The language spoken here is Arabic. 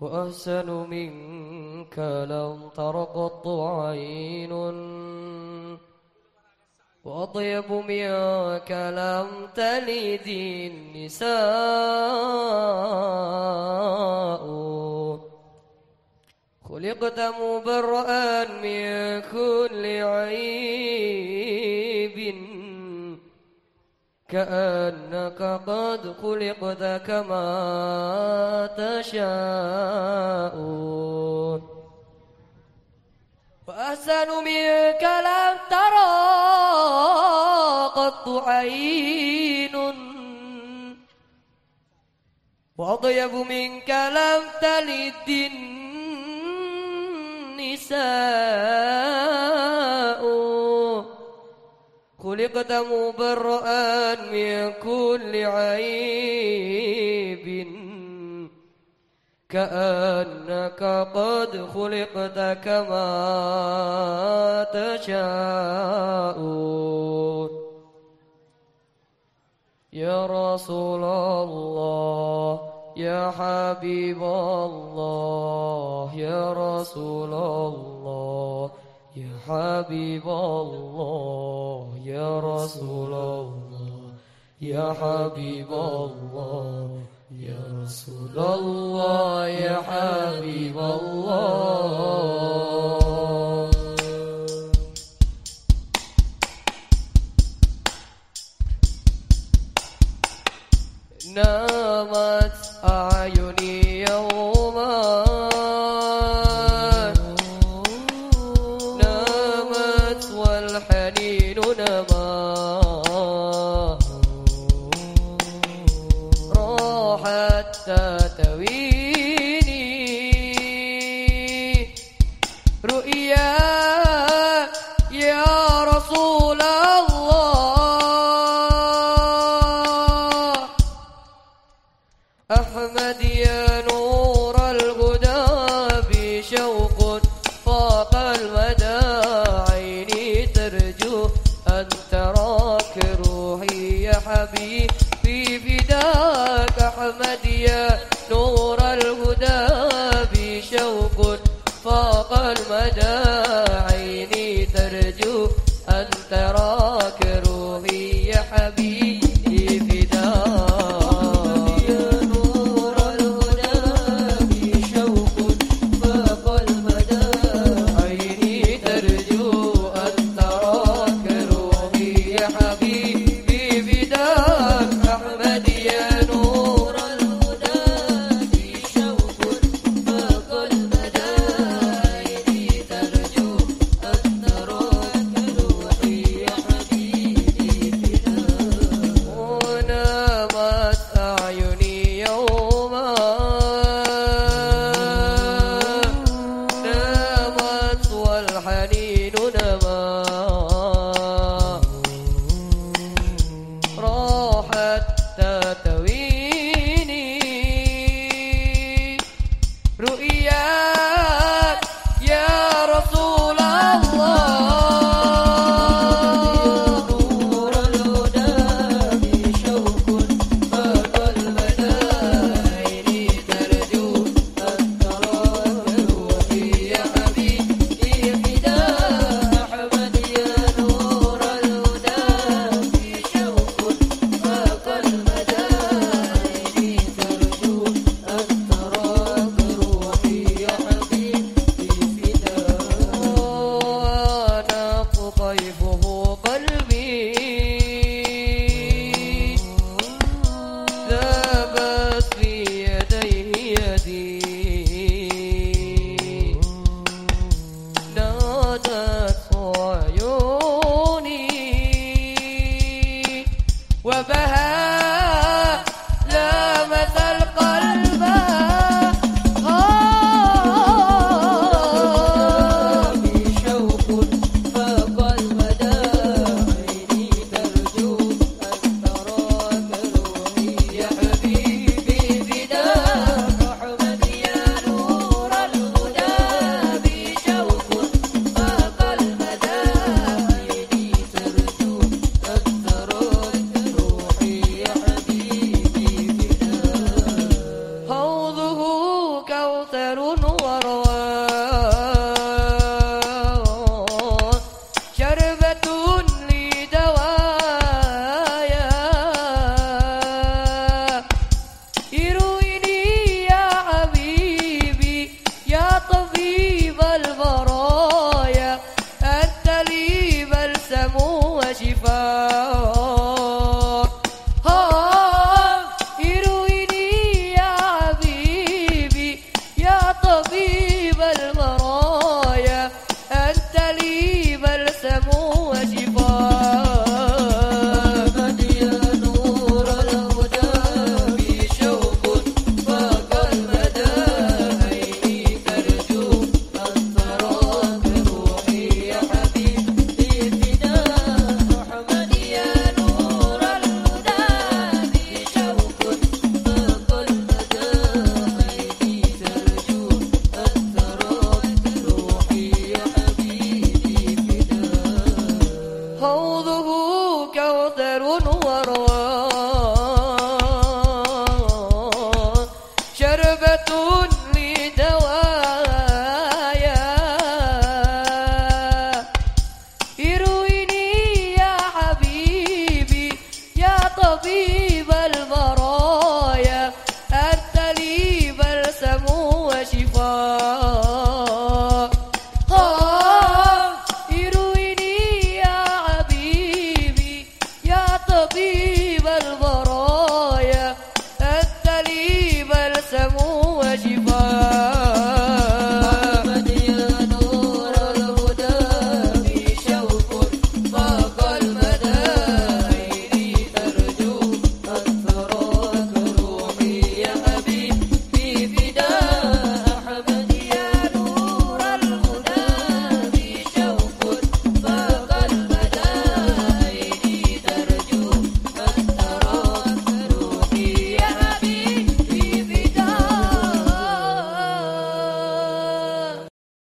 وأحسن منك لم ترقط عين. وأطيب منك لم تلد النساء. خلقت مبرأ من كل عيب كأنك قد خلقت كما تشاء. وأحسن منك لم ترى قط عين. وأطيب منك لم تلد النساء. خلقت مبرأ من كل عيب كأنك قد خلقت كما تشاء. يا رسول الله يا حبيب الله يا رسول الله يا حبيب الله. رسول الله. يا حبيب الله يا رسول الله يا حبيب الله. نامت والحنين نما. راحت تتويني. رؤيا يا رسول الله. أحمد يا نور الهدى بشوق فاق المدى. voho ممطر ورعد world.